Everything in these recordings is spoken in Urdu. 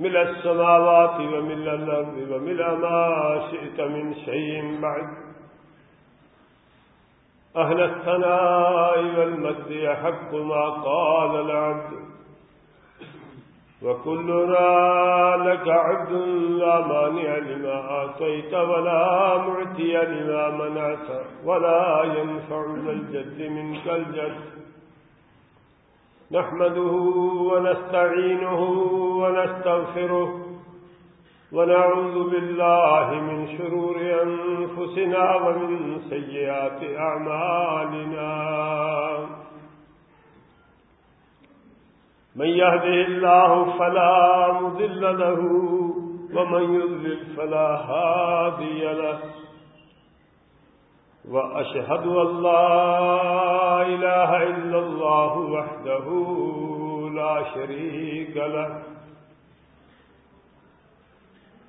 مل السماوات ومل الأرض ومل ما شئت من شيء بعد. أهل الثناء والمجد يحق ما قال العبد. وكلنا لك عبد لا مانع لما آتيت ولا معتي لما منعت ولا ينفع ذا الجد منك الجد. نحمده ونستعينه ونستغفره ونعوذ بالله من شرور أنفسنا ومن سيئات أعمالنا. من يهده الله فلا مذل له ومن يذلل فلا هادي له. وأشهد أن وحده لا شريك له.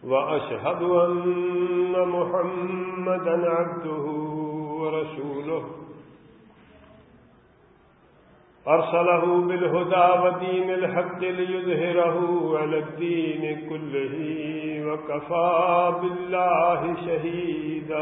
وأشهد أن محمدا عبده ورسوله. أرسله بالهدى ودين الحق ليظهره على الدين كله وكفى بالله شهيدا.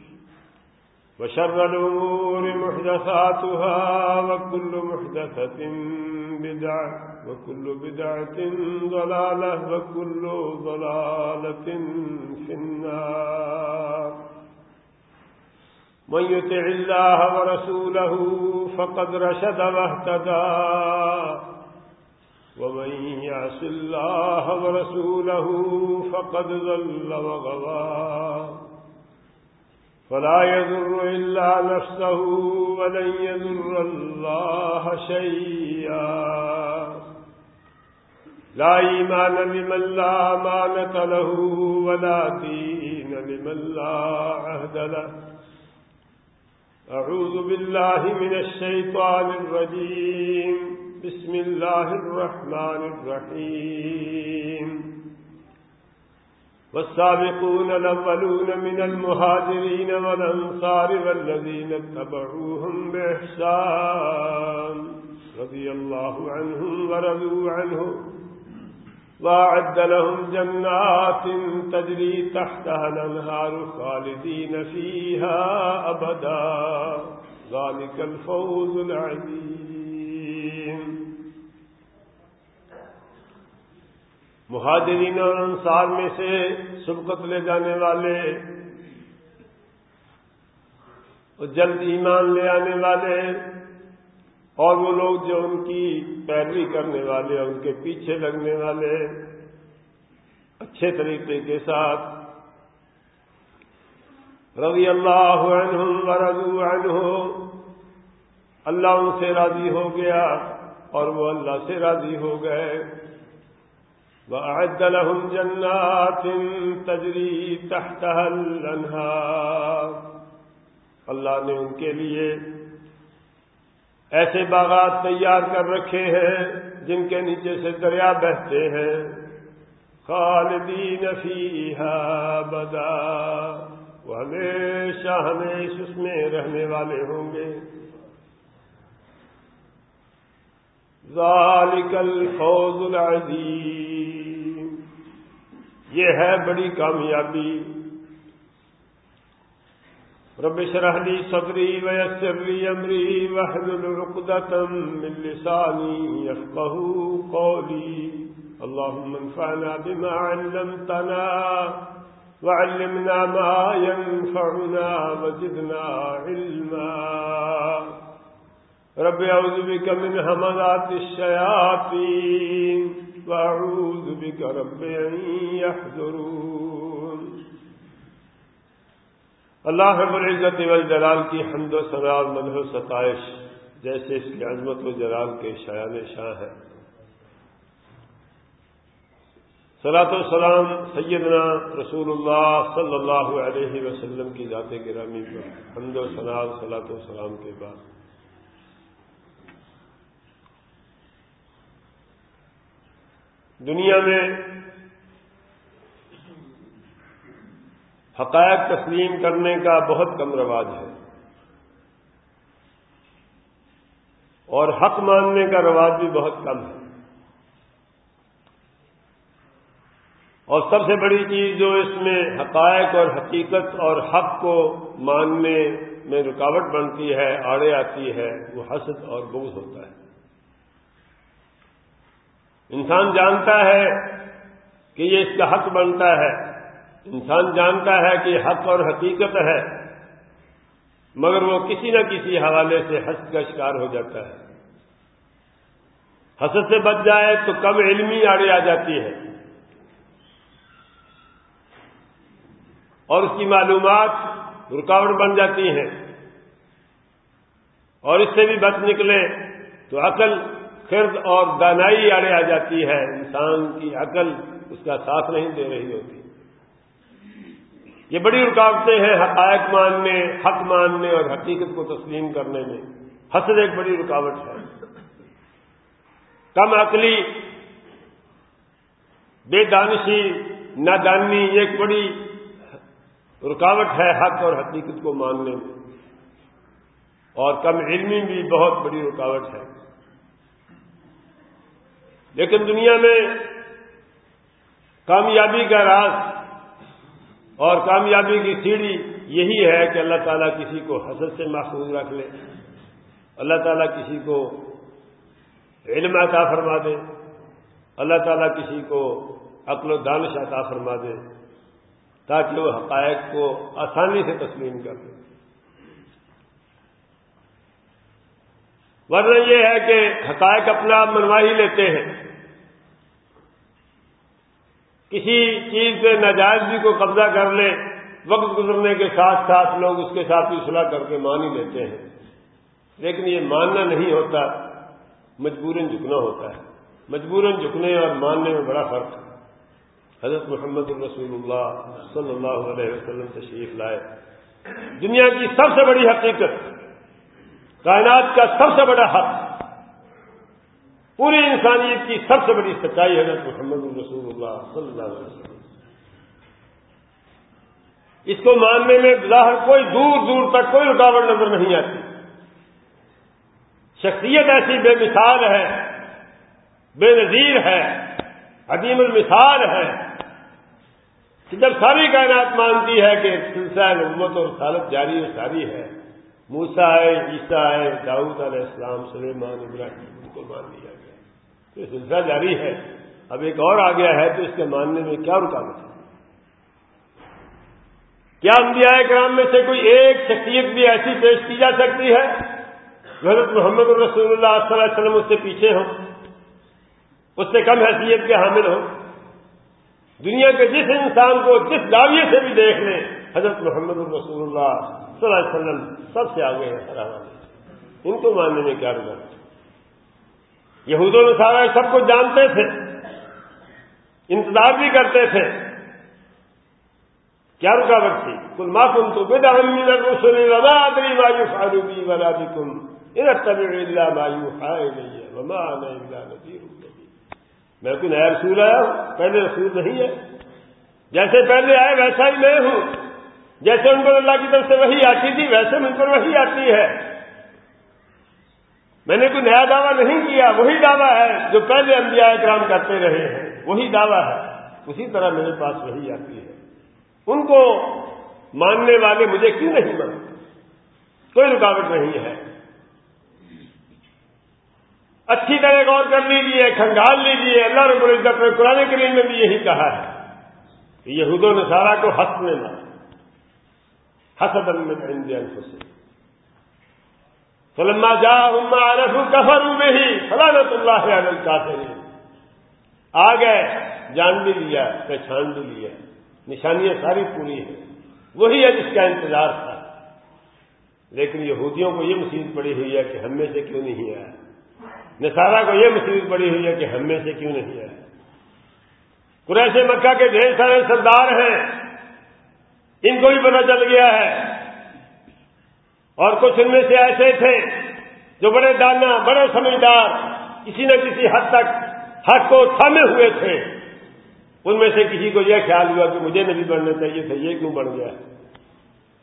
وشر الأمور محدثاتها وكل محدثة بدعة وكل بدعة ضلالة وكل ضلالة في النار. من يتع الله ورسوله فقد رشد واهتدى. ومن يعص الله ورسوله فقد ظل وغضى فلا يذر إلا نفسه ولن يذر الله شيئا. لا إيمان لمن لا مانة له ولا دين لمن لا عهد له. أعوذ بالله من الشيطان الرجيم. بسم الله الرحمن الرحيم. والسابقون الأولون من المهاجرين والأنصار والذين اتبعوهم بإحسان. رضي الله عنهم ورضوا عنه. وأعد لهم جنات تجري تحتها الأنهار خالدين فيها أبدا. ذلك الفوز العظيم. مہاجرین اور انصار میں سے سبقت لے جانے والے جلد ایمان لے آنے والے اور وہ لوگ جو ان کی پیروی کرنے والے ان کے پیچھے لگنے والے اچھے طریقے کے ساتھ رضی اللہ عنہم ورضو عنہ، اللہ ان سے راضی ہو گیا اور وہ اللہ سے راضی ہو گئے۔ وأعد لهم جنات تجری تحتها الأنهار۔ اللہ نے ان کے لیے ایسے باغات تیار کر رکھے ہیں جن کے نیچے سے دریا بہتے ہیں۔ خالدین فیہا بدا وہ ہمیشہ ہمیشہ اس میں رہنے والے ہوں گے۔ ذالک الفوز العظیم۔ یہ ہے بڑی کامیابی۔ رب شرح لي صدري ويسر لي أمري واحلل عقدة من لساني يفقه قولي۔ اللهم انفعنا بما علمتنا وعلمنا ما ينفعنا وزدنا علما۔ رب أعوذ بك من همذات الشياطين۔ وأعوذ بك رب أن يحذرون اللہ رب العزت والجلال کی حمد و سرال مدح و ستائش جیسے اس کی عظمت و جلال کے شایان شاہ ہے۔ صلاۃ السلام سیدنا رسول اللہ صلی اللہ علیہ وسلم کی ذات گرامی پر حمد و سلال صلاۃ السلام کے بعد۔ دنیا میں حقائق تسلیم کرنے کا بہت کم رواج ہے اور حق ماننے کا رواج بھی بہت کم ہے اور سب سے بڑی چیز جو اس میں حقائق اور حقیقت اور حق کو ماننے میں رکاوٹ بنتی ہے، آڑے آتی ہے، وہ حسد اور بغض ہوتا ہے۔ انسان جانتا ہے کہ یہ اس کا حق بنتا ہے۔ انسان جانتا ہے کہ حق اور حقیقت ہے۔ مگر وہ کسی نہ کسی حوالے سے حسد کا شکار ہو جاتا ہے۔ حسد سے بچ جائے تو کم علمی آڑے آ جاتی ہے۔ اور اس کی معلومات رکاوٹ بن جاتی ہیں۔ اور اس سے بھی بچ نکلے تو عقل خرد اور دانائی آڑے آ جاتی ہے۔ انسان کی عقل اس کا ساتھ نہیں دے رہی ہوتی۔ یہ بڑی رکاوٹیں ہیں حقائق ماننے، حق ماننے اور حقیقت کو تسلیم کرنے میں۔ حسد ایک بڑی رکاوٹ ہے۔ کم عقلی، بے دانشی، نادانی ایک بڑی رکاوٹ ہے حق اور حقیقت کو ماننے میں۔ اور کم علمی بھی بہت بڑی رکاوٹ ہے۔ لیکن دنیا میں کامیابی کا راز اور کامیابی کی سیڑھی یہی ہے کہ اللہ تعالیٰ کسی کو حسد سے محفوظ رکھ لے، اللہ تعالیٰ کسی کو علم عطا فرما دے، اللہ تعالیٰ کسی کو عقل و دانش عطا فرما دے تاکہ وہ حقائق کو آسانی سے تسلیم کر دے ورنہ یہ ہے کہ حقائق اپنا منوا ہی لیتے ہیں۔ کسی چیز پہ ناجائزگی کو قبضہ کر لے، وقت گزرنے کے ساتھ ساتھ لوگ اس کے ساتھ بھی صلاح کر کے مان ہی لیتے ہیں۔ لیکن یہ ماننا نہیں ہوتا، مجبوراً جھکنا ہوتا ہے۔ مجبوراً جھکنے اور ماننے میں بڑا فرق ہے۔ حضرت محمد الرسول اللہ صلی اللہ علیہ وسلم تشریف لائے۔ دنیا کی سب سے بڑی حقیقت کائنات کا سب سے بڑا حق۔ پوری انسانیت کی سب سے بڑی سچائی حضرت محمد الرسول اللہ صلی اللہ علیہ وسلم۔ اس کو ماننے میں ظاہر کوئی دور دور تک کوئی رکاوٹ نظر نہیں آتی۔ شخصیت ایسی بے مثال ہے، بے نظیر ہے عدیم المثال ہے۔ کہ جب ساری کائنات مانتی ہے کہ سلسلہ نبوت اور سالت جاری و ساری ہے موسا ہے، عیسیٰ ہے، داؤد علیہ السلام، سلیمان، ابراہیم، ان کو مان لیا گیا۔ یہ سلسلہ جاری ہے۔ اب ایک اور آ گیا ہے تو اس کے ماننے میں کیا رکاوٹ ہے؟ کیا انبیاء کرام میں سے کوئی ایک شخصیت بھی ایسی پیش کی جا سکتی ہے؟ حضرت محمد الرسول اللہ صلی اللہ علیہ وسلم اس سے پیچھے ہوں، اس سے کم حیثیت کے حامل ہوں۔ دنیا کے جس انسان کو جس دعویے سے بھی دیکھ لیں، حضرت محمد الرسول اللہ صلی اللہ علیہ وسلم سب سے آگے ہیں ہر ان کو ماننے میں کیا رکاوٹ یہود و نصارہ سب کو جانتے تھے، انتظار بھی کرتے تھے۔ کیا رکاوٹ تھی؟ کل ما کم تو بے دام ولا ادری مایو فاروبی ولا بھی تم اللہ مایو ہائے نہیں ہے وما میں کوئی نیا رسول آیا ہوں؟ پہلے رسول نہیں ہے۔ جیسے پہلے آئے، ویسا ہی میں ہوں۔ جیسے ان پر اللہ کی طرف سے وہی آتی تھی، ویسے ان پر وہی آتی ہے۔ میں نے کوئی نیا دعویٰ نہیں کیا، وہی دعویٰ ہے جو پہلے انبیاء اکرام کرتے رہے ہیں۔ وہی دعویٰ ہے۔ اسی طرح میرے پاس وہی آتی ہے۔ ان کو ماننے والے مجھے کیوں نہیں مانتے؟ کوئی رکاوٹ نہیں ہے۔ اچھی طرح غور کر لیجیے کھنگال لیجیے اللہ رب العزت نے قرآن کریم میں بھی یہی کہا ہے کہ یہود و نصارہ کو حس میں مار حسد انڈین سے فلما جا عرف کفر میں ہی فلانت اللہ عالم چاہتے آ گئے جان بھی لیا، پہچان بھی لیا. نشانیاں ساری پوری ہیں. وہی ہے جس کا انتظار تھا. لیکن یہودیوں کو یہ مصیبت پڑی ہوئی ہے کہ ہم میں سے کیوں نہیں آیا؟ نسارا کو یہ مصیبت پڑی ہوئی ہے کہ ہم میں سے کیوں نہیں آیا؟ قریش مکہ کے ڈھیر سارے سردار ہیں۔ ان کو بھی پتا چل گیا ہے۔ اور کچھ ان میں سے ایسے تھے جو بڑے دانا، بڑے سمجھدار، کسی نہ کسی حد تک حق کو تھامے ہوئے تھے۔ ان میں سے کسی کو یہ خیال ہوا کہ مجھے نہیں بڑھنا چاہیے تھا، یہ کیوں بڑھ گیا؟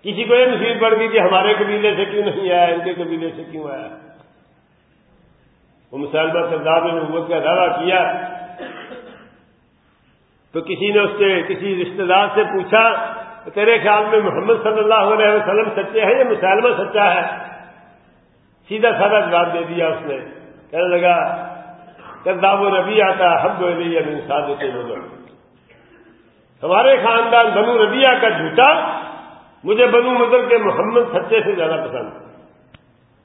کسی کو یہ مصیبت پڑ گئی کہ ہمارے قبیلے سے کیوں نہیں آیا، ان کے قبیلے سے کیوں آیا؟ وہ مسلمہ سردار نے نبوت کا دعویٰ کیا۔ تو کسی نے اس کے کسی رشتے دار سے پوچھا تیرے خیال میں محمد صلی اللہ علیہ وسلم سچے ہیں یا مسلمہ سچا ہے؟ سیدھا سادہ جواب دے دیا اس نے۔ کہنے لگا کرداب و ربی آتا حب علی یعنی ابن صادق ہمارے خاندان بنو ربیہ کا جھوٹا، مجھے بنو مدر کے محمد سچے سے زیادہ پسند۔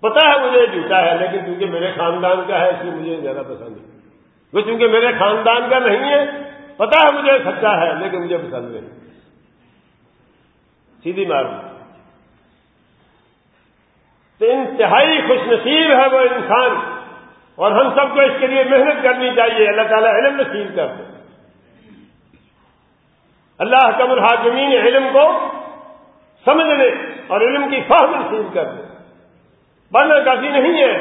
پتا ہے مجھے جھوٹا ہے، لیکن چونکہ میرے خاندان کا ہے، اس لیے مجھے زیادہ پسند ہے۔ وہ چونکہ میرے خاندان کا نہیں ہے پتا ہے مجھے سچا ہے، لیکن مجھے پسند نہیں۔ سیدھی مار تو انتہائی خوش نصیب ہے وہ انسان۔ اور ہم سب کو اس کے لیے محنت کرنی چاہیے۔ اللہ تعالیٰ علم نصیب کر دے۔ اللہ کم الحاکمین علم کو سمجھنے اور علم کی فہم نصیب کر دے۔ پڑھنا کافی نہیں ہے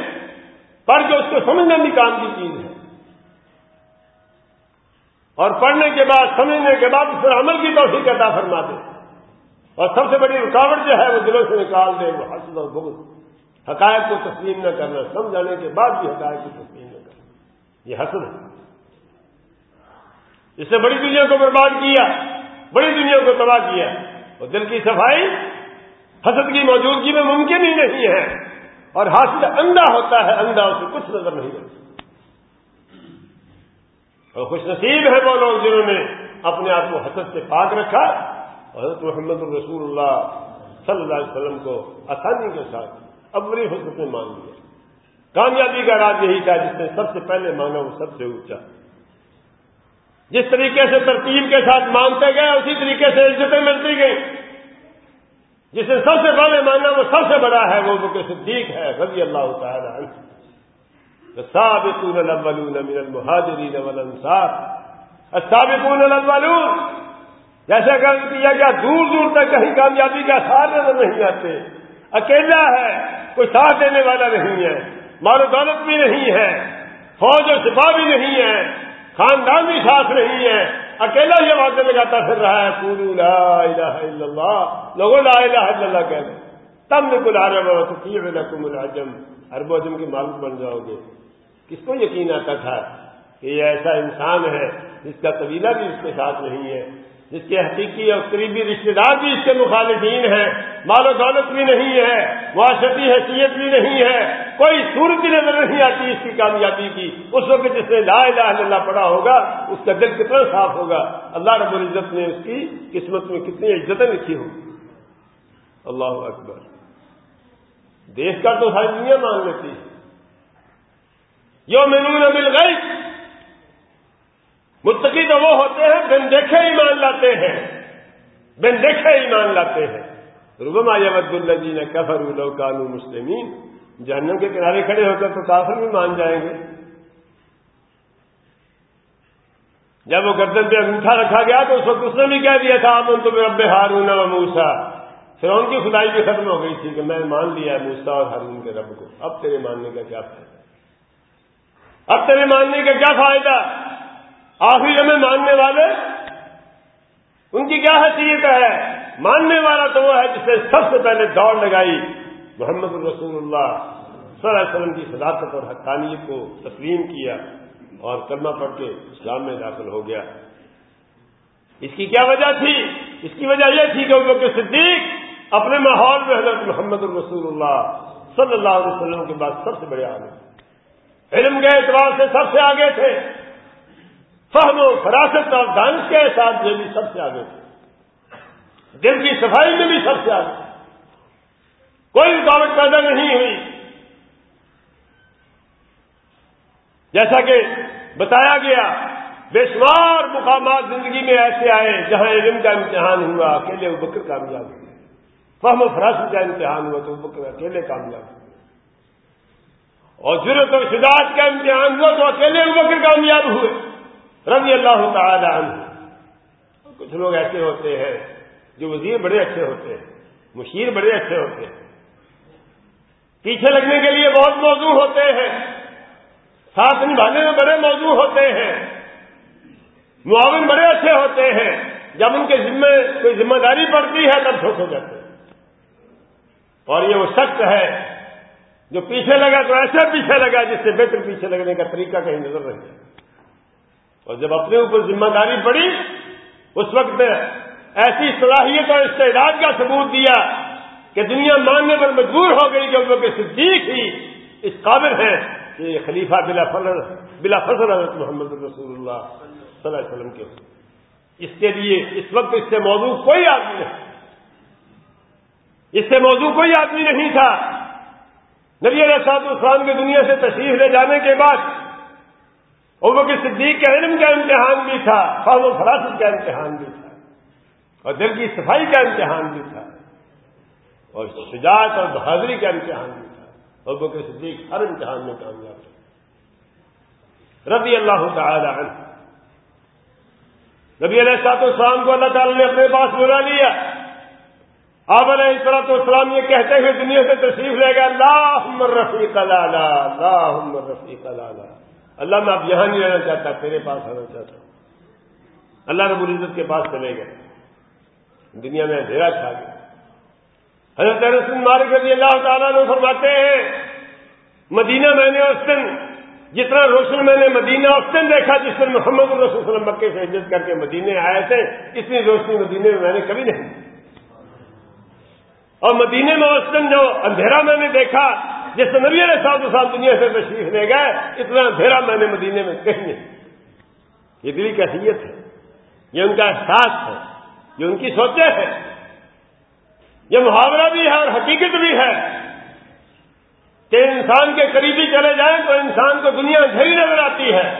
پڑھ کے اس کو سمجھنا بھی کام کی چیز ہے۔ اور پڑھنے کے بعد، سمجھنے کے بعد اس پر عمل کی توفیق عطا فرما دے۔ اور سب سے بڑی رکاوٹ جو ہے وہ دلوں سے نکال دے وہ حسد اور بغض۔ حقائق کو تسلیم نہ کرنا، سمجھانے کے بعد بھی حقائق کو تسلیم نہ کرنا۔ یہ حسد ہے۔ اس نے بڑی دنیا کو برباد کیا، بڑی دنیا کو تباہ کیا۔ اور دل کی صفائی حسد کی موجودگی میں ممکن ہی نہیں ہے۔ اور حاصل اندھا ہوتا ہے، اندھا اسے کچھ نظر نہیں آتا اور خوش نصیب ہے وہ لوگ جنہوں نے اپنے آپ کو حسد سے پاک رکھا۔ حضرت محمد الرسول اللہ صلی اللہ علیہ وسلم کو آسانی کے ساتھ ابری حسن میں مان لیا۔ کامیابی کا راج یہی تھا جس نے سب سے پہلے مانا وہ سب سے اونچا۔ جس طریقے سے ترتیب کے ساتھ مانتے گئے، اسی طریقے سے عزتیں ملتی گئیں۔ جسے سب سے بڑے مانا وہ سب سے بڑا ہے، وہ بک صدیق ہے، رضی اللہ تعالیٰ السابقون الاولون من المہاجرین والانصار۔ السابقون الاولون جیسے کہ کیا گیا، دور دور تک کہیں کامیابی کا ساتھ نظر نہیں آتے۔ اکیلا ہے، کوئی ساتھ دینے والا نہیں ہے۔ مال و دولت بھی نہیں ہے، فوج و سپاہ بھی نہیں ہے، خاندان بھی ساتھ نہیں ہے۔ اکیلا یہ واقع لگاتا پھر رہا ہے۔ لا الہ الا اللہ، لوگوں لا الہ الا اللہ کہہ دیں۔ تب میں کل عرب اور لکم العجم۔ عرب عجم کے معلوم بن جاؤ گے۔ کس کو یقین آتا تھا کہ یہ ایسا انسان ہے جس کا قبیلہ بھی اس کے ساتھ نہیں ہے؟ جس کے حقیقی اور قریبی رشتے دار بھی اس کے مخالفین ہیں، مال و دولت بھی نہیں ہے، معاشرتی حیثیت بھی نہیں ہے، کوئی صورت نظر نہیں آتی اس کی کامیابی کی۔ اس وقت جس نے لا الہ الا اللہ پڑا ہوگا، اس کا دل کتنا صاف ہوگا۔ اللہ رب العزت نے اس کی قسمت میں کتنی عزتیں لکھی ہوگی اللہ اکبر۔ دیکھ کر تو ساری دنیا مان لیتی۔ ہے یو مل گئی متقی تو وہ ہوتے ہیں بن دیکھے ایمان لاتے ہیں۔ بن دیکھے ایمان لاتے ہیں۔ ربما یود الجین کفر لو کانو مسلمین۔ جہنم کے کنارے کھڑے ہو کر تو کافر بھی مان جائیں گے۔ جب وہ گردن پہ انگوٹھا رکھا گیا تو اس وقت اس نے بھی کہہ دیا تھا امن تم رب ہارون و موسا پھر ان کی خدائی بھی ختم ہو گئی تھی کہ میں مان لیا موسا اور ہارون کے رب کو۔ اب تیرے ماننے کا کیا فائدہ؟ اب تیرے ماننے کا کیا فائدہ؟ آخری میں ماننے والے، ان کی کیا حیثیت ہے؟ ماننے والا تو وہ ہے جس نے سب سے پہلے دوڑ لگائی، محمد الرسول اللہ صلی اللہ علیہ وسلم کی صداقت اور حقانیت کو تسلیم کیا اور کلمہ پڑھ کے اسلام میں داخل ہو گیا۔ اس کی کیا وجہ تھی؟ اس کی وجہ یہ تھی کہ وہ صدیق اپنے ماحول میں حضرت محمد الرسول اللہ صلی اللہ علیہ وسلم کے بعد سب سے بڑے آگے علم کے اعتبار سے سب سے آگے تھے۔ فہم و فراست اور دانش کے احساس میں بھی سب سے آگے تھے۔ دل کی صفائی میں بھی سب سے آگے کوئی رکاوٹ پیدا نہیں ہوئی۔ جیسا کہ بتایا گیا بے شمار مقامات زندگی میں ایسے آئے جہاں علم کا امتحان ہوا، اکیلے بکر کامیاب ہوئے۔ فہم و فراست کا امتحان ہوا تو بکر اکیلے کامیاب ہوئے۔ اور ضرورت اور شداعت کا امتحان ہوا تو اکیلے بکر کامیاب ہوئے۔ رضی اللہ تعالی عنہ۔ کچھ لوگ ایسے ہوتے ہیں جو وزیر بڑے اچھے ہوتے ہیں، مشیر بڑے اچھے ہوتے ہیں۔ پیچھے لگنے کے لیے بہت موضوع ہوتے ہیں۔ ساتھ نبھانے میں بڑے موضوع ہوتے ہیں۔ معاون بڑے اچھے ہوتے ہیں۔ جب ان کے ذمے کوئی ذمہ داری پڑتی ہے تب چھوٹ ہو جاتے ہیں۔ اور یہ وہ شخص ہے جو پیچھے لگا تو ایسے پیچھے لگا جس سے بہتر پیچھے لگنے کا طریقہ کہیں نظر رہے اور جب اپنے اوپر ذمہ داری پڑی، اس وقت ایسی صلاحیت اور استعداد کا ثبوت دیا کہ دنیا ماننے پر مجبور ہو گئی کہ وہ صدیق ہی اس قابل ہے کہ یہ خلیفہ بلا فضل بلا فضل حضرت محمد رسول اللہ صلی اللہ علیہ وسلم کے اس کے لیے اس وقت اس سے موضوع کوئی آدمی نہیں۔ اس سے موضوع کوئی آدمی نہیں تھا۔ نبی علیہ صاحب السلام کی دنیا سے تشریف لے جانے کے بعد عمر کے صدیق کے علم کا امتحان بھی تھا فہم و فراست کا امتحان بھی تھا، اور دل کی صفائی کا امتحان بھی تھا، اور شجاعت اور بہادری کا امتحان بھی تھا۔ اور بکر صدیق ہر امتحان میں کامیاب تھا رضی اللہ تعالی عنہ۔ نبی علیہ السلاط السلام کو اللہ تعالی نے اپنے پاس بلا لیا۔ آپ علیہ السلاط السلام یہ کہتے ہوئے دنیا سے تشریف لے گا اللہ رفیق اللہ اللہ رفیق اللہ اللہ میں اب یہاں نہیں رہنا چاہتا، تیرے پاس آنا چاہتا ہوں۔ اللہ رب العزت کے پاس چلے گئے۔ دنیا میں اندھیرا چھا گیا۔ حضرت رسول مالک رضی اللہ تعالیٰ نے فرماتے ہیں، مدینہ میں نے اس دن، جتنا روشن میں نے مدینہ اس دن دیکھا جس دن محمد الرسول وسلم مکے سے عزت کر کے مدینے آئے تھے، اتنی روشنی مدینے میں میں نے کبھی نہیں اور مدینے میں اس دن جو اندھیرا میں نے دیکھا جس نبی علیہ صاحب صاحب دنیا سے تشریف لے گئے، اتنا اندھیرا میں نے مدینے میں کہیں نہیں۔ یہ دلی کیفیت ہے، یہ ان کا احساس ہے، یہ ان کی سوچیں ہیں۔ یہ محاورہ بھی ہے اور حقیقت بھی ہے کہ انسان کے قریبی چلے جائیں تو انسان کو دنیا گھری نظر آتی ہے۔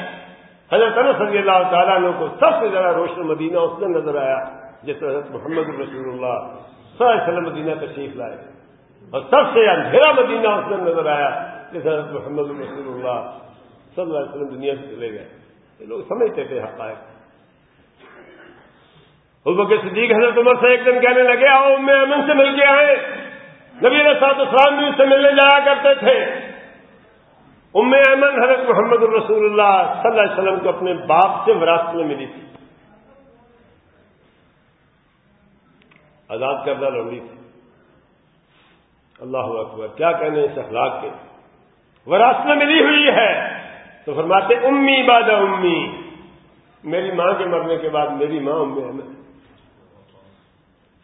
حضرت صلی اللہ تعالیٰ عنہ کو سب سے زیادہ روشن مدینہ اس میں نظر آیا، جس حضرت محمد رسول اللہ صلی اللہ علیہ وسلم مدینہ تشریف لائے۔ اور سب سے اندھیرا مدینہ اس میں نظر آیا جس حضرت محمد رسول اللہ صلی اللہ علیہ وسلم دنیا سے چلے گئے۔ یہ لوگ سمجھتے تھے حقائق۔ بکر صدیق حضرت عمر سے ایک دن کہنے لگے، آؤ میں امن سے مل کے آئے نبی صاحب اسلام بھی اس سے ملنے جایا کرتے تھے۔ ام ایمن حضرت محمد الرسول اللہ صلی اللہ علیہ وسلم کو اپنے باپ سے وراثت میں ملی تھی۔ آزاد کردہ لوڑی تھی۔ اللہ اکبر، کیا کہنے اس اخلاق کے؟ وراثت میں ملی ہوئی ہے۔ تو فرماتے، امی باد امی۔ میری ماں کے مرنے کے بعد میری ماں ام احمد۔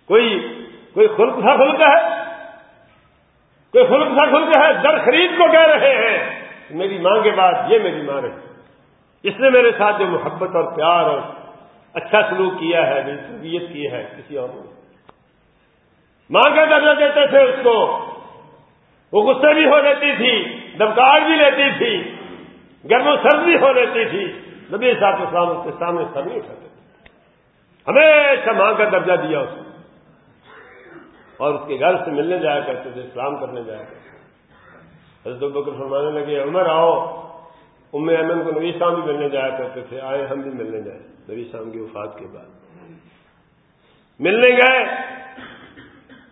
کوئی کوئی خلق سا خلق ہے؟ کوئی خلق سا خلق ہے؟ در خرید کو کہہ رہے ہیں۔ میری ماں کے بعد یہ میری ماں رہی۔ اس نے میرے ساتھ جو محبت اور پیار اور اچھا سلوک کیا ہے میری تربیت کی ہے، کسی اور نے ماں کا درجہ دیتے تھے اس کو۔ وہ غصے بھی ہو لیتی تھی دمکار بھی لیتی تھی، گرم و سرد بھی ہو لیتی تھی۔ نبی صاحب اسلام اس کے سامنے سر نہیں اٹھاتے ہمیشہ ماں کا درجہ دیا اس کو۔ اور اس کے گھر سے ملنے جایا کرتے تھے، اسلام کرنے جایا کرتے حضرت بکر فرمانے لگے، عمر آؤ۔ ام امن کو نبی شام بھی ملنے جایا کرتے تھے، آئے ہم بھی ملنے جائے نبی شام کی وفات کے بعد۔ ملنے گئے۔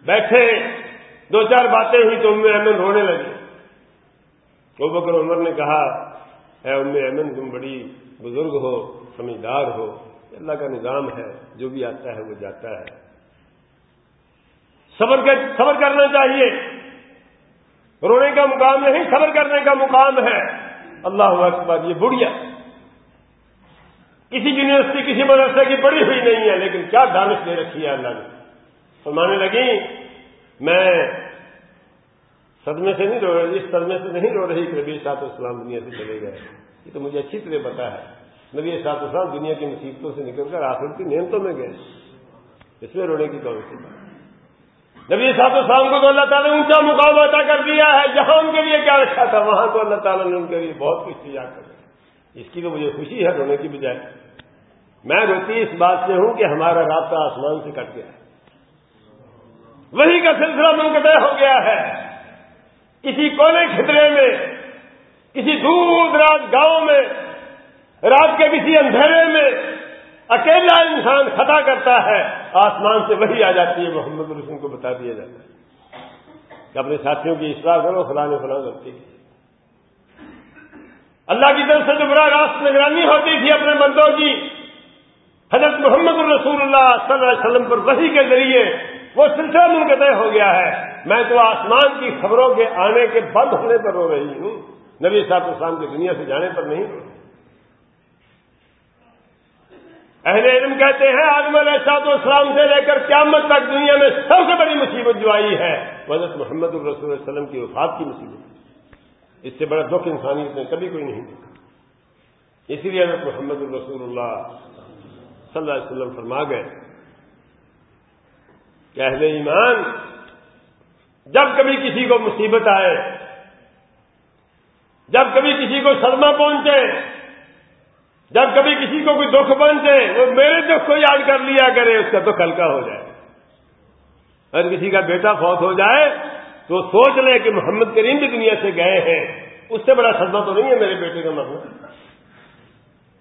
بیٹھے، دو چار باتیں ہی تو ام امن رونے لگے تو بکر عمر نے کہا، اے ام امن تم بڑی بزرگ ہو، سمجھدار ہو اللہ کا نظام ہے، جو بھی آتا ہے وہ جاتا ہے۔ صبر صبر کرنا چاہیے۔ رونے کا مقام نہیں، صبر کرنے کا مقام ہے۔ اللہ اکبر، یہ بڑھیا۔ کسی یونیورسٹی، کسی مدرسے کی پڑھی ہوئی نہیں ہے، لیکن کیا دانش دے رکھی ہے اللہ نے۔ فرمانے لگی میں صدمے سے نہیں رو رہی، اس صدمے سے نہیں رو رہی کہ نبی سات اسلام دنیا سے چلے گئے۔ یہ تو مجھے اچھی طرح پتا ہے۔ نبی سات اسلام دنیا کی مصیبتوں سے نکل کر آخر کی نعمتوں میں گئے۔ اس میں رونے کی کون سی بات نبی سات اسلام کو تو اللہ تعالیٰ نے اونچا مقابلہ ادا کر دیا ہے۔ جہاں ان کے لیے کیا رکھا تھا، وہاں تو اللہ تعالیٰ نے ان کے لیے بہت کچھ تیار کر دیا اس کی تو مجھے خوشی ہے رونے کی بجائے۔ میں روتی اس بات سے ہوں کہ ہمارا رابطہ آسمان سے کٹ گیا۔ ہے وہی کا سلسلہ منقطع ہو گیا ہے۔ کسی کونے خطرے میں، کسی دور دراز گاؤں میں، رات کے کسی اندھیرے میں اکیلا انسان خطا کرتا ہے۔ آسمان سے وہی آ جاتی ہے، محمد رسول کو بتا دیا جاتا ہے۔ کہ اپنے ساتھیوں کی اصلاح کرو فلاں فلاں غلطی کی۔ اللہ کی طرف سے جو براہ راست نگرانی ہوتی تھی اپنے بندوں کی۔ حضرت محمد الرسول اللہ صلی اللہ علیہ وسلم پر وہی کے ذریعے وہ سلسلہ منقطع ہو گیا ہے۔ میں تو آسمان کی خبروں کے آنے کے بند ہونے پر رو رہی ہوں۔ نبی صاحب اسلام کی دنیا سے جانے پر نہیں رو اہل علم کہتے ہیں، آدم علیہ صاحب اسلام سے لے کر قیامت تک دنیا میں سب سے بڑی مصیبت جو آئی ہے حضرت محمد الرسول علیہ وسلم کی وفات کی مصیبت۔ اس سے بڑا دکھ انسانیت نے کبھی کوئی نہیں دیکھا اسی لیے حضرت محمد الرسول اللہ صلی اللہ علیہ وسلم فرما گئے کہ اہل ایمان، جب کبھی کسی کو مصیبت آئے، جب کبھی کسی کو صدمہ پہنچے، جب کبھی کسی کو کوئی دکھ پہنچے، وہ میرے دکھ کو یاد کر لیا کرے، اس کا دکھ ہلکا ہو جائے۔ اگر کسی کا بیٹا فوت ہو جائے، تو سوچ لے کہ محمد کریم بھی دنیا سے گئے ہیں، اس سے بڑا صدمہ تو نہیں ہے میرے بیٹے کا مرنا۔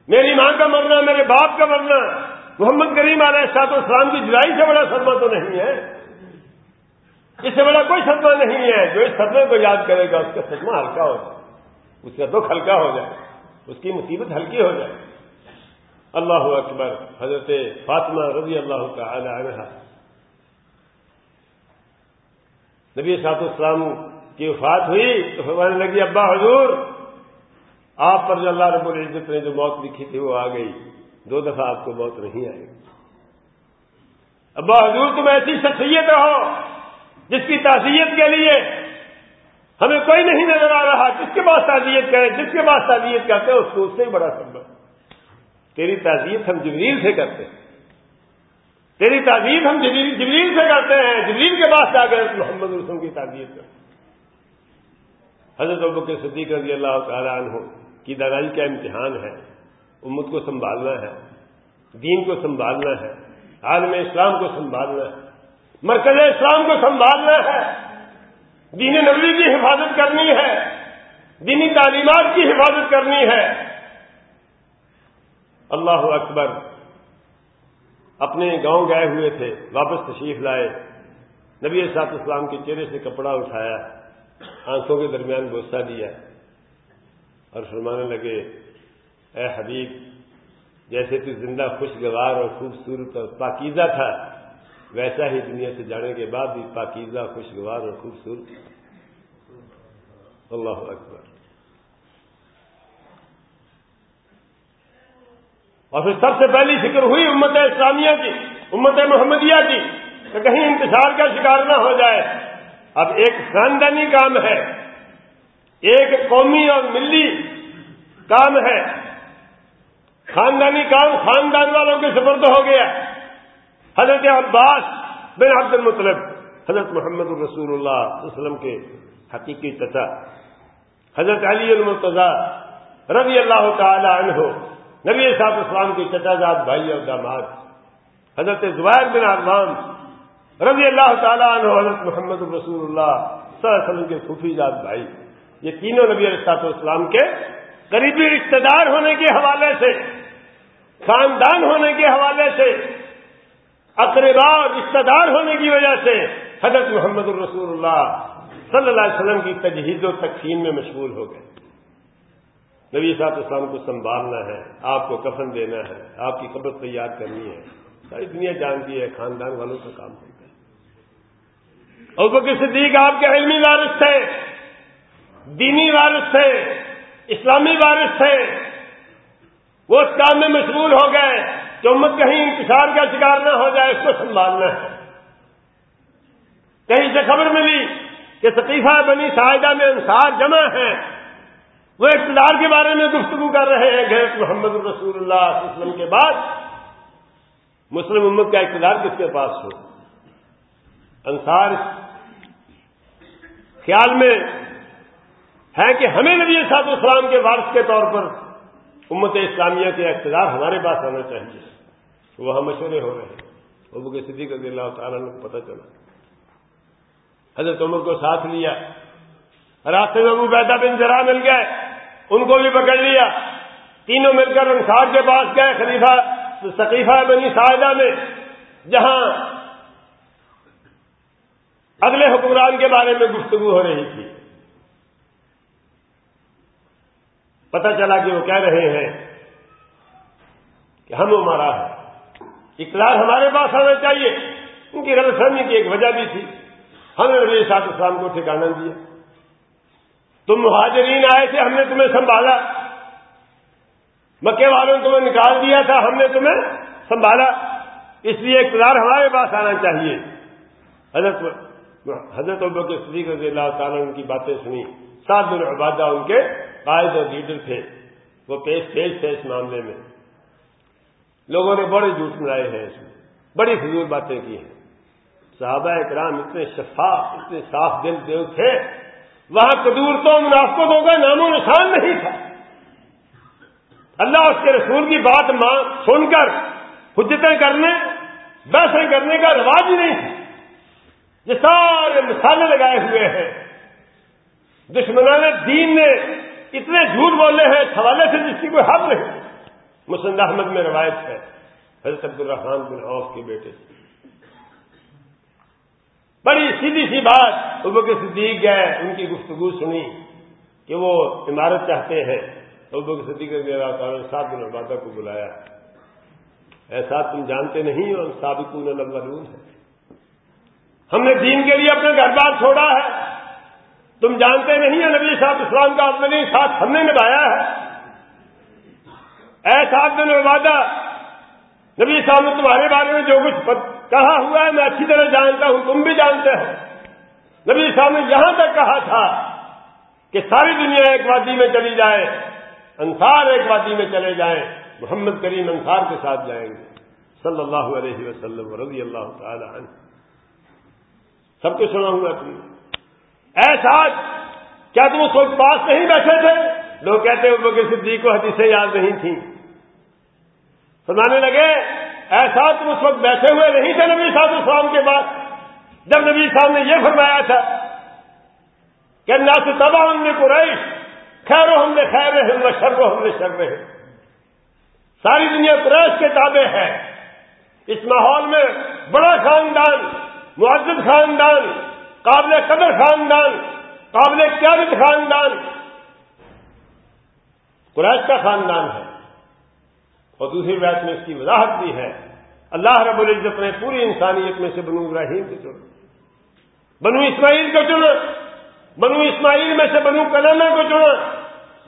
میری ماں کا مرنا، میرے باپ کا مرنا۔ محمد کریم علیہ سات اسلام کی جلائی سے بڑا صدمہ تو نہیں ہے۔ اس سے بڑا کوئی صدمہ نہیں ہے۔ جو اس صدمے کو یاد کرے گا، اس کا صدمہ ہلکا ہو جائے۔ اس کا دکھ ہلکا ہو جائے۔ اس کی مصیبت ہلکی ہو جائے۔ اللہ اکبر۔ حضرت فاطمہ رضی اللہ تعالی عنہ۔ نبی سات اسلام کی وفات ہوئی تو فرمانے لگی ابا حضور، آپ پر جو اللہ رب العزت نے جو موت لکھی تھی وہ آ گئی۔ دو دفعہ آپ کو موت نہیں آئے گی۔ ابا حضور، تم ایسی شخصیت ہو جس کی تعزیت کے لیے ہمیں کوئی نہیں نظر آ رہا، جس کے پاس تعزیت کرے، جس کے پاس تعزیت کرتے ہیں، اس کو اس سے ہی بڑا سبب۔ تیری تعزیت ہم جبریل سے کرتے ہیں۔ تیری تعزیت ہم جبریل سے کرتے ہیں۔ جبریل کے پاس جا کر محمد رسوم کی تعزیت کرتے حضرت ابو کے صدیق رضی اللہ تعالیٰ عنہ کی دانائی کا امتحان ہے۔ امت کو سنبھالنا ہے، دین کو سنبھالنا ہے، عالم اسلام کو سنبھالنا ہے، مرکز اسلام کو سنبھالنا ہے، دین نبی کی حفاظت کرنی ہے دینی تعلیمات کی حفاظت کرنی ہے۔ اللہ اکبر اپنے گاؤں گئے ہوئے تھے، واپس تشریف لائے۔ نبی صاحب اسلام کے چہرے سے کپڑا اٹھایا، آنکھوں کے درمیان غصہ دیا اور فرمانے لگے اے حبیب، جیسے تو زندہ خوشگوار اور خوبصورت اور پاکیزہ تھا، ویسا ہی دنیا سے جانے کے بعد بھی پاکیزہ، خوشگوار اور خوبصورت۔ اللہ اکبر۔ اور پھر سب سے پہلی فکر ہوئی امت اسلامیہ کی، امت محمدیہ کی، کہ کہیں انتشار کا شکار نہ ہو جائے۔ اب ایک خاندانی کام ہے، ایک قومی اور ملی کام ہے۔ خاندانی کام خاندان والوں کے سپرد ہو گیا حضرت عباس بن عبد المطلب، حضرت محمد الرسول اللہ علیہ وسلم کے حقیقی چچا، حضرت علی المرتضی رضی اللہ تعالی عنہ، نبی صاحب اسلام کے چچا جات بھائی اور داماد، حضرت زبیر بن عرمان رضی اللہ تعالیٰ عنہ، حضرت محمد الرسول اللہ صلی اللہ علیہ وسلم کے صوفی جات بھائی، یہ تینوں نبی علیہ اسلام کے قریبی رشتے دار ہونے کے حوالے سے خاندان ہونے کے حوالے سے، اقربا رشتے دار ہونے کی وجہ سے حضرت محمد الرسول اللہ صلی اللہ علیہ وسلم کی تجہیز و تقسیم میں مشغول ہو گئے۔ نبی صاحب اسلام کو سنبھالنا ہے، آپ کو کفن دینا ہے، آپ کی قبر تیار کرنی ہے۔ ساری دنیا جانتی ہے، خاندان والوں کا کام ہوتا ہے۔ اور وہ صدیق آپ کے علمی وارث تھے، دینی وارث تھے، اسلامی وارث تھے۔ وہ اس کام میں مشغول ہو گئے کہ امت کہیں انتشار کا شکار نہ ہو جائے اس کو سنبھالنا ہے۔ کہیں سے خبر ملی کہ ثقیفہ بنی ساحدہ میں انصار جمع ہیں۔ وہ اقتدار کے بارے میں گفتگو کر رہے ہیں کہ محمد الرسول اللہ علیہ وسلم کے بعد مسلم امت کا اقتدار کس کے پاس ہو۔ انصار خیال میں ہے کہ ہمیں نبی صاحب السلام کے وارث کے طور پر امت اسلامیہ کے اقتدار ہمارے پاس آنا چاہیے۔ وہ ہم مشورے ہو رہے ہیں۔ ابو کے صدیق رضی اللہ تعالیٰ کو پتہ چلا۔ حضرت عمر کو ساتھ لیا۔ راستے میں ابو بیدا بن ذرا مل گئے۔ ان کو بھی پکڑ لیا۔ تینوں مل کر انصار کے پاس گئے۔ خلیفہ ثقیفہ بنی ساحدہ میں۔ جہاں اگلے حکمران کے بارے میں گفتگو ہو رہی تھی۔ پتہ چلا کہ وہ کہہ رہے ہیں کہ ہم ہمارا ہے۔ اقرار ہمارے پاس آنا چاہیے۔ ان کی غلط فہمی کی ایک وجہ بھی تھی۔ ہم نے نبی صاحب اسلام کو ٹھکانا دیا۔ تم مہاجرین آئے تھے، ہم نے تمہیں سنبھالا۔ مکے والوں نے تمہیں نکال دیا تھا، ہم نے تمہیں سنبھالا۔ اس لیے اقتدار ہمارے پاس آنا چاہیے۔ حضرت حضرت کے صدیق رضی اللہ تعالیٰ ان کی باتیں سنی سات دن عبادہ ان کے قائد اور لیڈر تھے، وہ پیش پیش تھے اس معاملے میں۔ لوگوں نے بڑے جھوٹ ملائے ہیں اس میں، بڑی فضول باتیں کی ہیں۔ صحابہ اکرام اتنے شفاف، اتنے صاف دل دیو تھے، وہاں قدور تو منافقتوں کا نام و نشان نہیں تھا۔ اللہ اس کے رسول کی بات سن کر، حجتیں کرنے، بحثیں کرنے کا رواج ہی نہیں تھا۔ یہ سارے مثالیں لگائے ہوئے ہیں۔ دشمنان دین نے اتنے جھوٹ بولے ہیں حوالے سے جس کی کوئی حد نہیں۔ مسند احمد میں روایت ہے، حضرت عبد الرحمان بن عوف کے بیٹے سے۔ بڑی سیدھی سی بات، ابو کے صدیق گئے، ان کی گفتگو سنی کہ وہ عمارت چاہتے ہیں۔ ابو کے صدیق اللہ تعالیٰ نے سات دن عبادہ کو بلایا۔ ایسا تم جانتے نہیں اور سابقون الاولون ہے ہم نے دین کے لیے اپنا گھر بار چھوڑا ہے۔ تم جانتے نہیں ہیں نبی صاحب اسلام کا اپنے ساتھ ہم نے نبھایا ہے۔ ایسا دن وعدہ نبی صاحب نے تمہارے بارے میں جو کچھ کہا ہوا ہے، میں اچھی طرح جانتا ہوں، تم بھی جانتے ہو نبی صاحب نے یہاں تک کہا تھا کہ ساری دنیا ایک وادی میں چلی جائے، انصار ایک وادی میں چلے جائیں محمد کریم انصار کے ساتھ جائیں گے۔ صلی اللہ علیہ وسلم، رضی اللہ تعالی عنہ۔ سب کو سنا ہوا تم ایسا کیا تم اس وقت پاس نہیں بیٹھے تھے؟ لوگ کہتے ہیں بکر صدیق کو حدیثیں یاد نہیں تھیں۔ سنانے لگے ایسا تم اس وقت بیٹھے ہوئے نہیں تھے نبی صاحب السلام کے بعد جب نبی صاحب نے یہ فرمایا تھا کہ نہ تو تباہ ہم نے قریش خیر ہم نے خیر رہے و شر ہم نے شر رہے ساری دنیا قریش کے تابع ہے۔ اس ماحول میں بڑا خاندان، معزز خاندان قابل قدر خاندان، قابل قیادت خاندان۔ قریش کا خاندان ہے۔ اور دوسری بات میں اس کی وضاحت بھی ہے۔ اللہ رب العزت نے پوری انسانیت میں سے بنو ابراہیم کو چنا بنو اسماعیل کو چنا بنو اسماعیل میں سے بنو کنانا کو چنا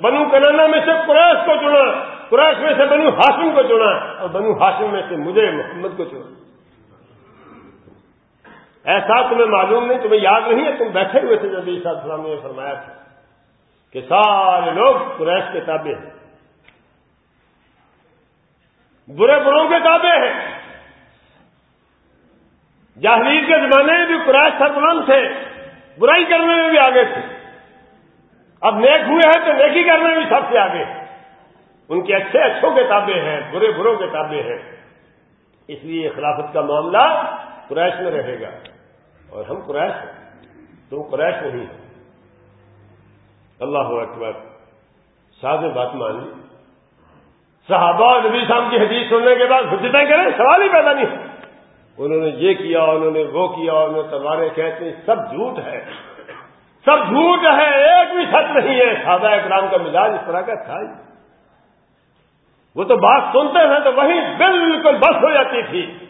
بنو کنانا میں سے قریش کو چنا قریش میں سے بنو ہاشم کو چنا اور بنو ہاشم میں سے مجھے محمد کو چنا ایسا تمہیں معلوم نہیں، تمہیں یاد نہیں ہے، تم بیٹھے ہوئے تھے جب عیسیٰ السلام نے فرمایا تھا کہ سارے لوگ قریش کے تابع ہیں۔ برے بروں کے تابع ہیں۔ جاہریر کے زمانے میں بھی قرائش سربلند تھے، برائی کرنے میں بھی آگے تھے۔ اب نیک ہوئے ہیں تو نیکی کرنے میں بھی سب سے آگے ان کے اچھے اچھوں کے تابع ہیں، برے بروں کے تابع ہیں۔ اس لیے خلافت کا معاملہ قریش میں رہے گا۔ اور ہم قریش ہیں۔ تم قریش نہیں ہیں اللہ اکبر۔ صاحب نے بات مانی صحابہ نبی صاحب کی حدیث سننے کے بعد حجتیں کریں، سوال ہی پیدا نہیں۔ انہوں نے یہ کیا، انہوں نے وہ کیا، انہوں نے تلواریں کہتے ہیں سب جھوٹ ہے۔ سب جھوٹ ہے۔ ایک بھی سچ نہیں ہے۔ سادہ اکرام کا مزاج اس طرح کا تھا ہی۔ وہ تو بات سنتے ہیں تو وہیں بالکل بس ہو جاتی تھی۔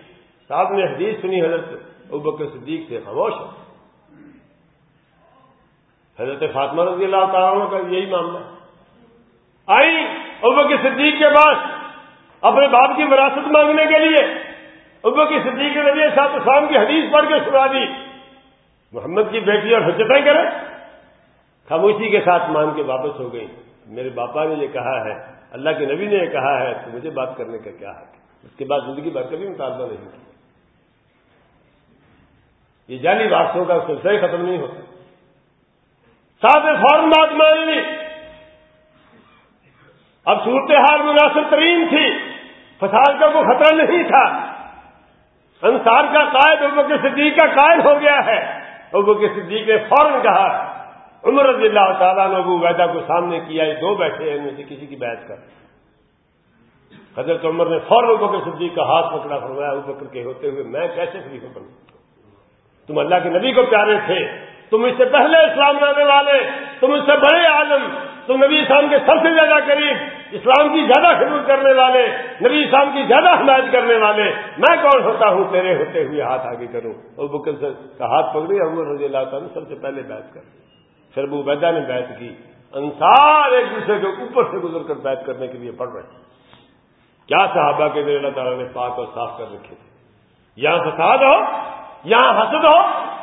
صاحب نے حدیث سنی، حضرت ابکر صدیق سے خاموش ہے۔ حضرت فاطمہ رضی اللہ تعالیٰ کا یہی معاملہ آئی ابو صدیق کے پاس اپنے باپ کی وراثت مانگنے کے لیے۔ ابو کی صدیق کے نبی صاحب اسلام کی حدیث پڑھ کے سنا دی۔ محمد کی بیٹی اور حجتیں کرے خاموشی کے ساتھ مان کے واپس ہو گئی میرے باپا نے یہ کہا ہے، اللہ کے نبی نے یہ کہا ہے، تو مجھے بات کرنے کا کیا حق اس کے بعد زندگی بھر کبھی مطالبہ نہیں۔ کیا یہ جعلی بادشوں کا سلسلہ ہی ختم نہیں ہوتا۔ ساتھ فوراً بات مان لی۔ اب صورتحال مناسب ترین تھی۔ فساد کا کوئی خطرہ نہیں تھا۔ انصار کا قائد ابو کے صدیق کا قائد ہو گیا ہے۔ ابو کے صدیق نے فوراً کہا، عمر رضی اللہ تعالیٰ نے ابو ویدا کو سامنے کیا، یہ دو بیٹھے ہیں، ان میں سے کسی کی بیعت کر۔ حضرت عمر نے فوراً ابو کے صدیق کا ہاتھ پکڑا، فرمایا، ابو بکر کے ہوتے ہوئے میں کیسے خلیفہ بنوں تم اللہ کے نبی کو پیارے تھے۔ تم اس سے پہلے اسلام لانے والے۔ تم اس سے بڑے عالم۔ تم نبی اسلام کے سب سے زیادہ قریب۔ اسلام کی زیادہ خدمت کرنے والے۔ نبی اسلام کی زیادہ حمایت کرنے والے۔ میں کون ہوتا ہوں؟ تیرے ہوتے ہوئے ہاتھ آگے کروں اور بکر سے ہاتھ پکڑی، عمر رضی اللہ تعالیٰ سب سے پہلے بیت کر۔ پھر ابو بیدا نے بیت کی۔ انصار ایک دوسرے کے اوپر سے گزر کر بیت کرنے کے لیے پڑھ رہے۔ کیا صحابہ کے اللہ تعالیٰ نے پاک اور صاف کر رکھے تھے؟ یہاں فساد ہو۔ یہاں حسد ہو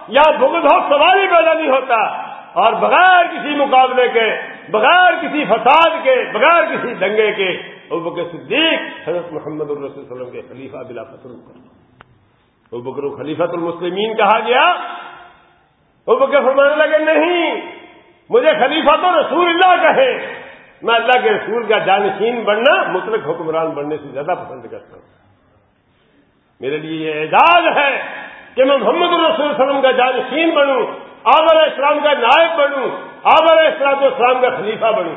یا بغض ہو سوال ہی پیدا نہیں ہوتا۔ اور بغیر کسی مقابلے کے، بغیر کسی فساد کے، بغیر کسی دنگے کے، ابو صدیق حضرت محمد الرسول وسلم کے خلیفہ بلا فصل کر۔ بکر خلیفت المسلمین کہا گیا۔ ابو کے فرمانے لگے، نہیں، مجھے خلیفہ تو رسول اللہ کہے۔ میں اللہ کے رسول کا جانشین بننا، مطلق حکمران بننے سے زیادہ پسند کرتا ہوں۔ میرے لیے یہ اعزاز ہے کہ میں محمد الرسول وسلم کا جانشین بنوں آبر اسلام کا نائب بنوں آبر اسلام اسلام کا خلیفہ بنوں۔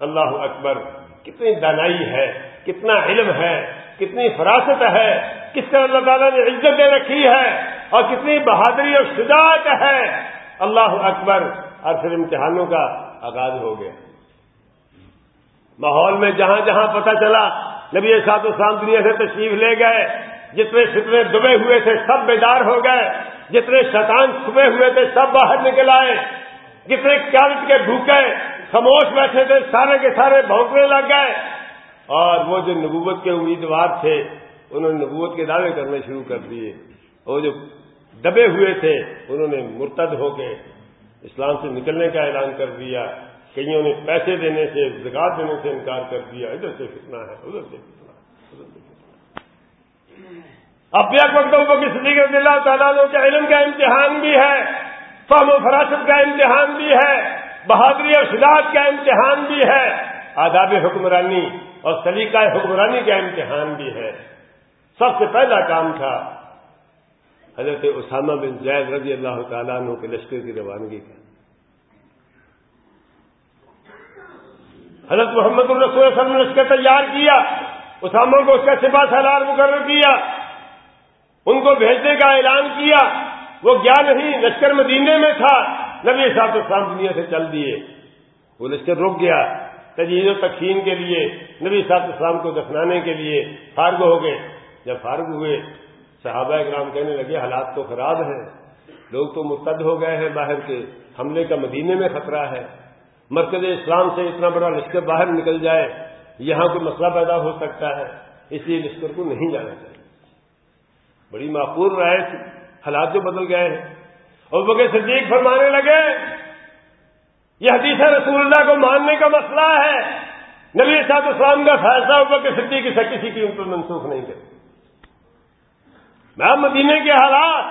اللہ اکبر، کتنی دانائی ہے، کتنا علم ہے، کتنی فراست ہے، کس طرح اللہ تعالیٰ نے عزت دے رکھی ہے اور کتنی بہادری اور شجاعت ہے۔ اللہ اکبر اور پھر امتحانوں کا آغاز ہو گیا۔ ماحول میں جہاں جہاں پتہ چلا، نبی سات اسلام دنیا سے تشریف لے گئے۔ جتنے فتنے دبے ہوئے تھے سب بیدار ہو گئے، جتنے شیطان چھپے ہوئے تھے سب باہر نکل آئے۔ جتنے کیلٹ کے بھوکے، خاموش بیٹھے تھے، سارے کے سارے بھونکنے لگ گئے۔ اور وہ جو نبوت کے امیدوار تھے، انہوں نے نبوت کے دعوے کرنے شروع کر دیے۔ وہ جو دبے ہوئے تھے، انہوں نے مرتد ہو کے اسلام سے نکلنے کا اعلان کر دیا۔ کئیوں نے پیسے دینے سے، زکات دینے سے انکار کر دیا۔ ادھر سے کتنا ہے، ادھر سے کتنا ادھر سے اب بھی اکبر کی صدیق رضی اللہ تعالیٰ کے علم کا امتحان بھی ہے، فہم و فراست کا امتحان بھی ہے، بہادری اور شداعت کا امتحان بھی ہے، آداب حکمرانی اور سلیقہ حکمرانی کا امتحان بھی ہے۔ سب سے پہلا کام تھا حضرت اسامہ بن زید رضی اللہ تعالیٰ عنہ کے لشکر کی روانگی کا۔ حضرت محمد الرسول صلی اللہ علیہ وسلم نے لشکر تیار کیا، اسامہ کو اس کا سپاہ سالار مقرر کیا۔ ان کو بھیجنے کا اعلان کیا۔ وہ گیا نہیں، لشکر مدینے میں تھا۔ نبی صاحب اسلام دنیا سے چل دیے۔ وہ لشکر رک گیا۔ تجہیز و تقسیم کے لیے، نبی صاحب اسلام کو دفنانے کے لیے فارغ ہو گئے۔ جب فارغ ہوئے، صحابہ اکرام کہنے لگے، حالات تو خراب ہیں۔ لوگ تو مرتد ہو گئے ہیں باہر کے۔ حملے کا مدینے میں خطرہ ہے۔ مرکز اسلام سے اتنا بڑا لشکر باہر نکل جائے، یہاں کوئی مسئلہ پیدا ہو سکتا ہے۔ اس لیے لشکر کو نہیں جانا چاہیے۔ بڑی معقول رائے تھی، حالات جو بدل گئے ہیں۔ اور بغیر صدیق فرمانے لگے، یہ حدیث رسول اللہ کو ماننے کا مسئلہ ہے۔ نبی صاحب اسلام کا فیصلہ ہو کہ صدیق کی کسی کی اوپر منسوخ نہیں کرتی میں مدینے کے حالات،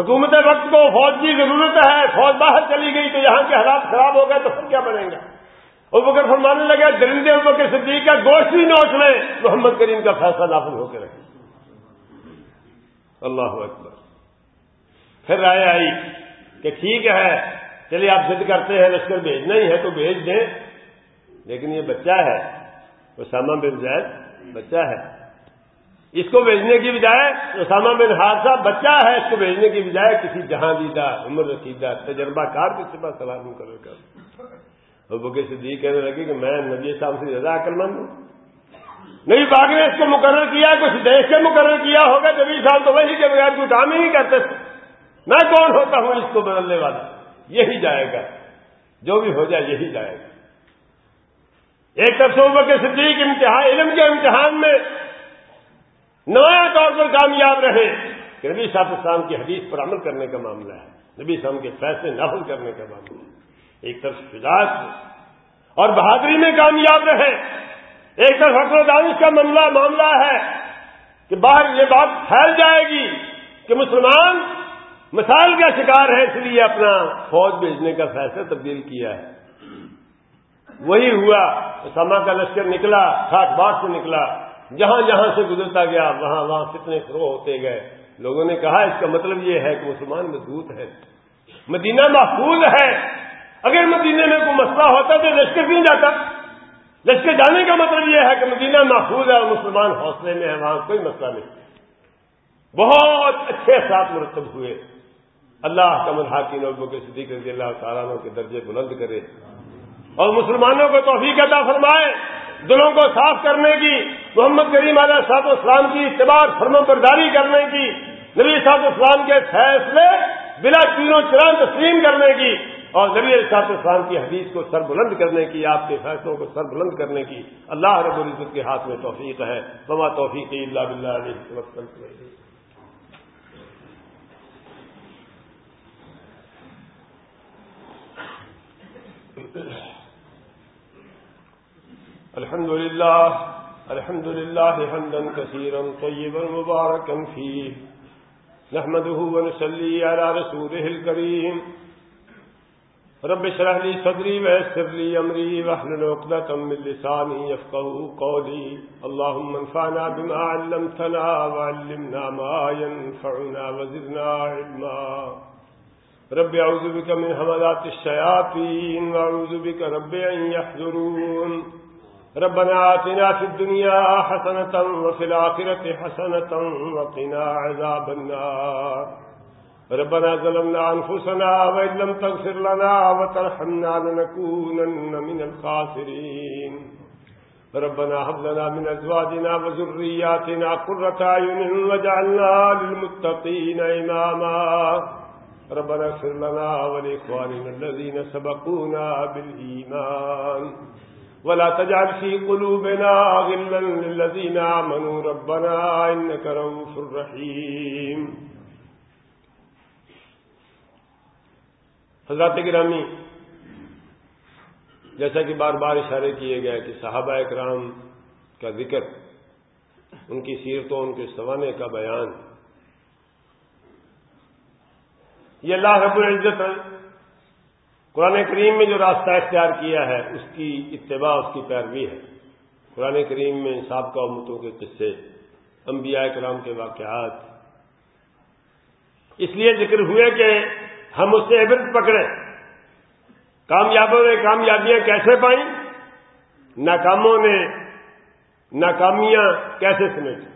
حکومت وقت کو فوج کی ضرورت ہے، فوج باہر چلی گئی تو یہاں کے حالات خراب ہو گئے تو پھر کیا بنے گا اور بکر فرمانے لگے، درندے بکر صدیق کا گوشت بھی نوچ لیں۔ محمد کریم کا فیصلہ نافذ ہو کے رکھے اللہ اکبر۔ پھر رائے آئی کہ ٹھیک ہے، چلیے آپ ضد کرتے ہیں، لشکر بھیجنا ہی ہے تو بھیج دیں۔ لیکن یہ بچہ ہے، اسامہ بن زید بچہ ہے۔ اس کو بھیجنے کی بجائے اسامہ بن حادثہ بچہ ہے، اس کو بھیجنے کی بجائے کسی جہاں دیدہ عمر رسیدہ، تجربہ کار کے سپا سلام کر کر۔ اور بکے صدیق کہنے لگے کہ میں نبی صاحب سے زیادہ عقل مند ہوں۔ نبی باغ نے اس کو مقرر کیا، کچھ دیش سے مقرر کیا ہوگا، نبی صاحب تو وہی کے بغیر کچھ کام ہی نہیں کرتے تھے۔ میں کون ہوتا ہوں اس کو بدلنے والا؟ یہی جائے گا۔ جو بھی ہو جائے، یہی جائے گا۔ ایک طرف صوبہ کے صدیق امتحان علم کے امتحان میں نیا طور پر کامیاب رہے، کہ نبی صاحب اسلام کی حدیث پر عمل کرنے کا معاملہ ہے۔ نبی صاحب کے فیصلے نافذ کرنے کا معاملہ ہے۔ ایک طرف شجاعت اور بہادری میں کامیاب رہے۔ ایک طرف حکر دانش کا معاملہ معاملہ ہے کہ باہر یہ بات پھیل جائے گی کہ مسلمان مثال کا شکار ہے اس لیے اپنا فوج بھیجنے کا فیصلہ تبدیل کیا ہے۔ وہی ہوا، اسامہ کا لشکر نکلا کھاٹ باٹ سے نکلا، جہاں جہاں سے گزرتا گیا، وہاں وہاں کتنے فرو ہوتے گئے۔ لوگوں نے کہا، اس کا مطلب یہ ہے کہ مسلمان مضبوط ہے مدینہ محفوظ ہے۔ اگر مدینہ میں کوئی مسئلہ ہوتا تو لشکر کیوں جاتا؟ لشکر جانے کا مطلب یہ ہے کہ مدینہ محفوظ ہے اور مسلمان حوصلے میں ہے وہاں کوئی مسئلہ نہیں۔ بہت اچھے ساتھ مرتب ہوئے۔ اللہ کا منحقی نوبوں کے صدیق رضی اللہ تعالیٰ کے درجے بلند کرے۔ اور مسلمانوں کو توفیق عطا فرمائے۔ دلوں کو صاف کرنے کی، محمد کریم علیہ صاحب اسلام کی اتباع فرم برداری کرنے کی، نبی صاحب اسلام کے فیصلے بلا چینوں چران تسلیم کرنے کی۔ اور نبی صاحب اسلام کی حدیث کو سر بلند کرنے کی، آپ کے فیصلوں کو سر بلند کرنے کی اللہ رب العزت کے ہاتھ میں توفیق ہے۔ بما توفیق اللہ بلّہ علیہ الحمد لله الحمد لله حمدا كثيرا طيبا مباركا فيه نحمده ونسلي على رسوله الكريم رب شرح لي صدري ويسر لي أمري واحلل عقدة من لساني يفقه قولي. اللهم انفعنا بما علمتنا وعلمنا ما ينفعنا وزدنا علما. رب أعوذ بك من همدات الشياطين وأعوذ بك رب أن يحذرون ربنا آتنا في الدنيا حسنة وفي الآخرة حسنة وقنا عذاب النار. ربنا ظلمنا أنفسنا وإن لم تغفر لنا وترحمنا لنكونن من الخاسرين. ربنا هب لنا من أزواجنا وذرياتنا قرة أعين وجعلنا للمتقين إماما. ربنا اغفر لنا ولإخواننا الذين سبقونا بالإيمان. ولا تجعل في قلوبنا غلا للذين آمنوا. ربنا إنك روف رحيم. حضرات گرامی، جیسا کہ بار بار اشارے کیے گئے کہ صحابہ اکرام کا ذکر، ان کی سیرتوں، ان کے سوانے کا بیان۔ یہ اللہ رب العزت قرآن کریم میں جو راستہ اختیار کیا ہے، اس کی اتباع، اس کی پیروی ہے۔ قرآن کریم میں سابقہ امتوں کے قصے، انبیاء کرام کے واقعات۔ اس لیے ذکر ہوئے کہ ہم اس سے عبرت پکڑیں۔ کامیابوں نے کامیابیاں کیسے پائیں ناکاموں نے ناکامیاں کیسے سمجھ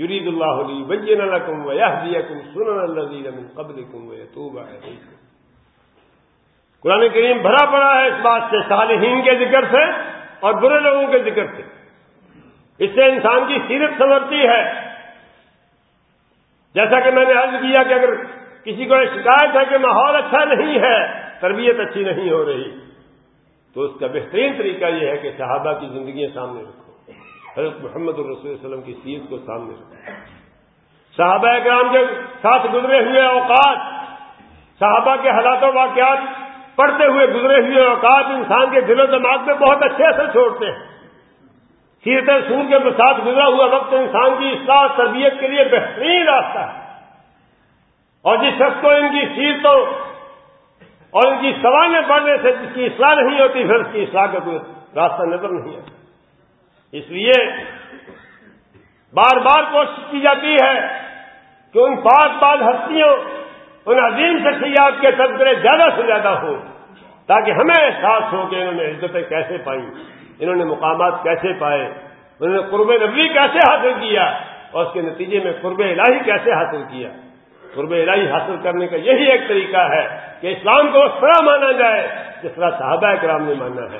یرید اللہ علی بین کم و کم سن اللہ قبل کم قرآن کریم بھرا پڑا ہے اس بات سے، صالحین کے ذکر سے اور برے لوگوں کے ذکر سے۔ اس سے انسان کی سیرت سنورتی ہے۔ جیسا کہ میں نے عرض کیا کہ اگر کسی کو شکایت ہے کہ ماحول اچھا نہیں ہے، تربیت اچھی نہیں ہو رہی۔ تو اس کا بہترین طریقہ یہ ہے کہ صحابہ کی زندگیاں سامنے رکھو۔ حضرت محمد الرسول وسلم کی سیرت کو سامنے رکھو۔ صحابہ اکرام کے ساتھ گزرے ہوئے اوقات، صحابہ کے حالات و واقعات پڑھتے ہوئے گزرے ہوئے اوقات انسان کے دل و دماغ میں بہت اچھے اثر چھوڑتے ہیں۔ سیرت سور کے ساتھ گزرا ہوا وقت انسان کی اصلاح تربیت کے لیے بہترین راستہ ہے۔ اور جس شخص کو ان کی سیرتوں اور ان کی سوانح پڑھنے سے جس کی اصلاح نہیں ہوتی، پھر اس کی اصلاح کا کوئی راستہ نظر نہیں آتا۔ اس لیے بار بار کوشش کی جاتی ہے کہ ان پانچ پانچ ہستیوں، ان عظیم شخصیات کے تذکرے زیادہ سے زیادہ ہوں، تاکہ ہمیں احساس ہو کہ انہوں نے عزتیں کیسے پائیں انہوں نے مقامات کیسے پائے، انہوں نے قرب نبی کیسے حاصل کیا، اور اس کے نتیجے میں قرب الہی کیسے حاصل کیا۔ قرب الہی حاصل کرنے کا یہی ایک طریقہ ہے کہ اسلام کو اس طرح مانا جائے جس طرح صحابہ کرام نے مانا ہے۔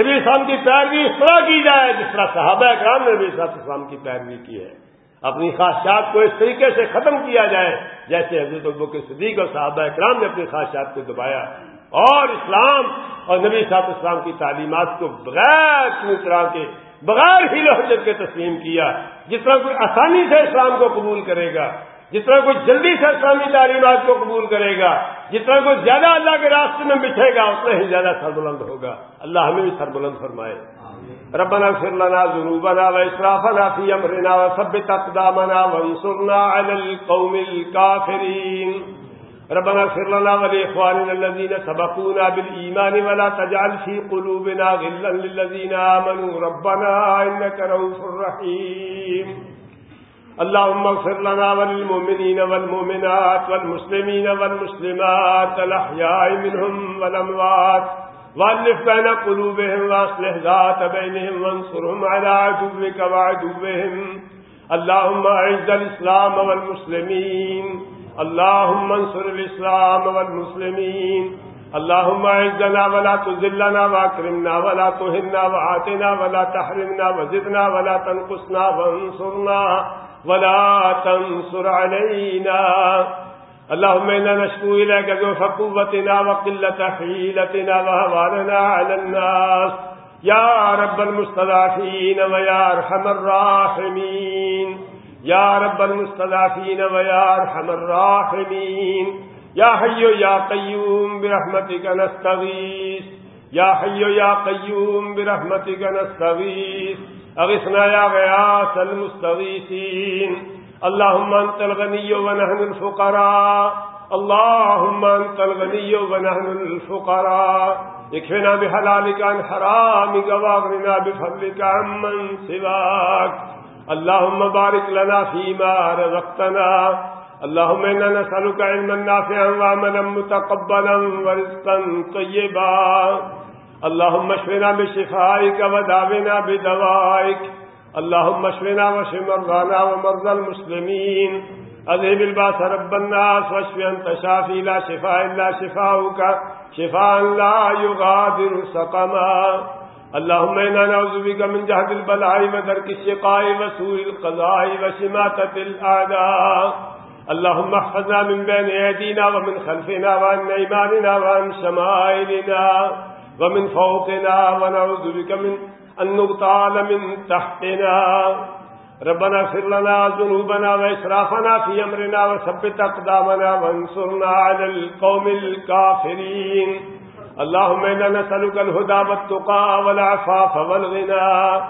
نبی اسلام کی پیروی اس طرح کی جائے جس طرح صحابہ کرام نے نبی اسلام کی پیروی کی ہے۔ اپنی خواہشات کو اس طریقے سے ختم کیا جائے جیسے حضرت ابو کے صدیق اور صحابہ اکرام نے اپنی خواہشات کو دبایا۔ اور اسلام اور نبی صاحب اسلام کی تعلیمات کو بغیر کسی طرح کے، بغیر ہی لہجت کے تسلیم کیا۔ جس طرح کوئی آسانی سے اسلام کو قبول کرے گا۔ طرح کوئی جلدی سے اسلامی تعلیمات کو قبول کرے گا طرح کوئی زیادہ اللہ کے راستے میں بچھے گا اتنا ہی زیادہ سربلند ہوگا۔ اللہ ہمیں بھی سربلند فرمائے۔ ربنا اغفر لنا ذنوبنا وإسرافنا في أمرنا وثبت أقدامنا وانصرنا على القوم الكافرين ربنا اغفر لنا ولإخواننا الذين سبقونا بالإيمان ولا تجعل في قلوبنا غلا للذين آمنوا۔ ربنا إنك روف رحيم اللهم اغفر لنا وللمؤمنين والمؤمنات والمسلمين والمسلمات الأحياء منهم والأموات والف بين قلوبهم واصلح ذات بينهم وانصرهم على عدوك وعدوهم. اللهم اعز الاسلام والمسلمين، اللهم انصر الاسلام والمسلمين. اللهم اعزنا ولا تذلنا واكرمنا ولا تهنا وعاتنا ولا تحرمنا وزدنا ولا تنقصنا وانصرنا. ولا تنصر علينا. اللهم إنا نشكو إليك ذوف قوتنا وقلة حيلتنا وهواننا على الناس. يا رب المستضعفين ويا أرحم الراحمين. يا رب المستضعفين ويا أرحم الراحمين. يا حي يا قيوم برحمتك نستغيث. يا حي يا قيوم برحمتك نستغيث. أغثنا يا غياث المستغيثين اللهم أنت الغني ونحن الفقراء. اللهم أنت الغني ونحن الفقراء. اكفنا بحلالك عن حرامك واغرنا بفضلك عمن سواك اللهم بارك لنا فيما رزقتنا. اللهم إنا نسألك علما نافعا وعملا متقبلا ورزقا طيبا اللهم اشفنا بشفائك ودعونا بدوائك. اللهم اشفنا واشف مرضانا ومرضى المسلمين. اذهب الباس رب الناس واشف انت شافي لا شفاء الا شفاؤك. شفاء لا يغادر سقما. اللهم انا نعوذ بك من جهد البلاء ودرك الشقاء وسوء القضاء وشماتة الاعداء اللهم احفظنا من بين ايدينا ومن خلفنا وعن ايماننا وعن شمائلنا. ومن فوقنا ونعوذ بك من أن نغتال من تحتنا. ربنا اغفر لنا ذنوبنا وإسرافنا في أمرنا وثبت أقدامنا وانصرنا على القوم الكافرين. اللهم إنا نسألك الهدى والتقى والعفاف والغنى.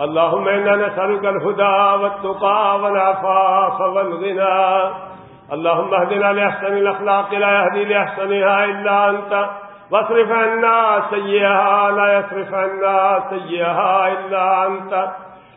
اللهم إنا نسألك الهدى والتقى والعفاف والغنى. اللهم اهدنا لأحسن الأخلاق، لا يهدي لأحسنها إلا أنت. واصرف عنا سيئها لا يصرف عنا سيئها إلا أنت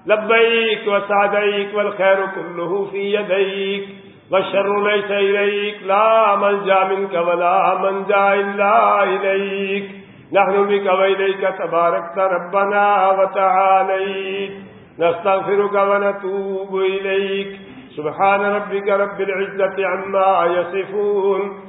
لبيك وسعديك والخير كله في يديك والشر ليس إليك لا من جاء منك ولا من جاء إلا إليك نحن بك وإليك تباركت ربنا وتعاليك نستغفرك ونتوب إليك سبحان ربك رب العزة عما يصفون